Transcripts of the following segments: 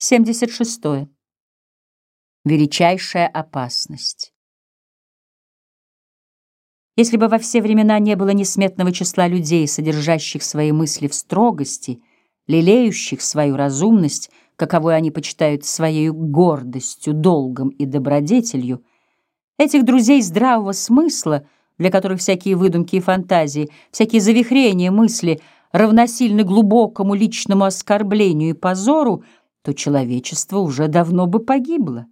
76. Величайшая опасность. Если бы во все времена не было несметного числа людей, содержащих свои мысли в строгости, лелеющих свою разумность, каковой они почитают своей гордостью, долгом и добродетелью, этих друзей здравого смысла, для которых всякие выдумки и фантазии, всякие завихрения мысли равносильны глубокому личному оскорблению и позору — то человечество уже давно бы погибло.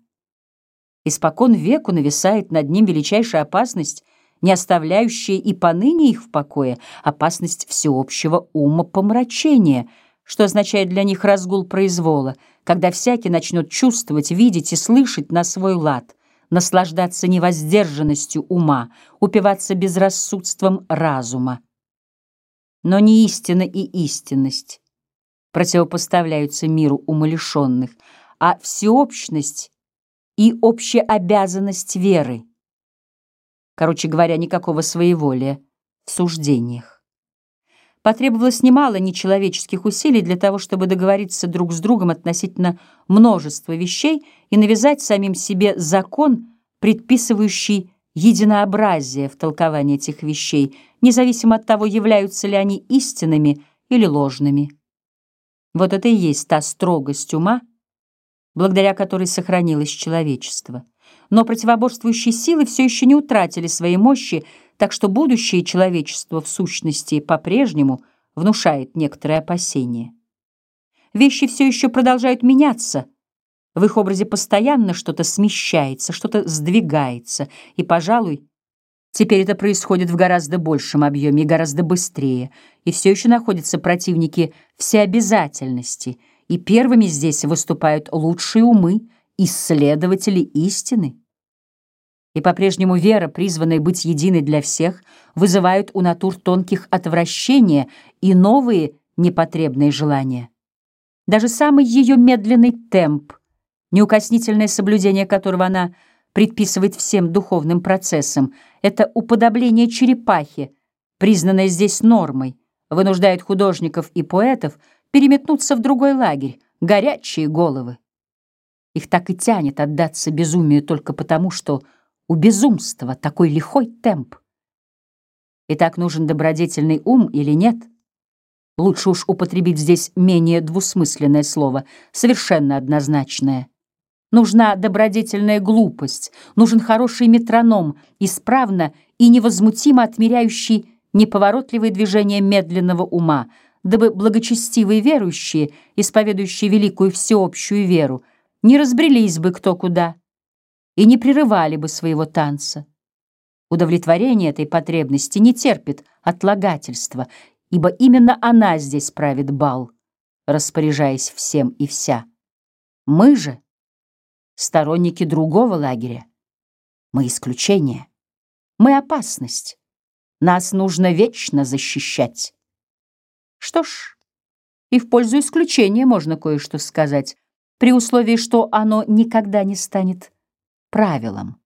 Испокон веку нависает над ним величайшая опасность, не оставляющая и поныне их в покое, опасность всеобщего ума помрачения, что означает для них разгул произвола, когда всякий начнет чувствовать, видеть и слышать на свой лад, наслаждаться невоздержанностью ума, упиваться безрассудством разума. Но не истина и истинность противопоставляются миру умалишенных, а всеобщность и общеобязанность веры. Короче говоря, никакого своеволия в суждениях. Потребовалось немало нечеловеческих усилий для того, чтобы договориться друг с другом относительно множества вещей и навязать самим себе закон, предписывающий единообразие в толковании этих вещей, независимо от того, являются ли они истинными или ложными. Вот это и есть та строгость ума, благодаря которой сохранилось человечество. Но противоборствующие силы все еще не утратили своей мощи, так что будущее человечества в сущности по-прежнему внушает некоторые опасения. Вещи все еще продолжают меняться. В их образе постоянно что-то смещается, что-то сдвигается, и, пожалуй, Теперь это происходит в гораздо большем объеме и гораздо быстрее, и все еще находятся противники всеобязательности, и первыми здесь выступают лучшие умы, исследователи истины. И по-прежнему вера, призванная быть единой для всех, вызывает у натур тонких отвращения и новые непотребные желания. Даже самый ее медленный темп, неукоснительное соблюдение которого она – предписывает всем духовным процессам, это уподобление черепахи, признанное здесь нормой, вынуждает художников и поэтов переметнуться в другой лагерь, горячие головы. Их так и тянет отдаться безумию только потому, что у безумства такой лихой темп. И так нужен добродетельный ум или нет? Лучше уж употребить здесь менее двусмысленное слово, совершенно однозначное — Нужна добродетельная глупость, нужен хороший метроном, исправно и невозмутимо отмеряющий неповоротливые движения медленного ума, дабы благочестивые верующие, исповедующие великую всеобщую веру, не разбрелись бы кто куда и не прерывали бы своего танца. Удовлетворение этой потребности не терпит отлагательства, ибо именно она здесь правит бал, распоряжаясь всем и вся. Мы же — сторонники другого лагеря. Мы исключение. Мы опасность. Нас нужно вечно защищать. Что ж, и в пользу исключения можно кое-что сказать, при условии, что оно никогда не станет правилом.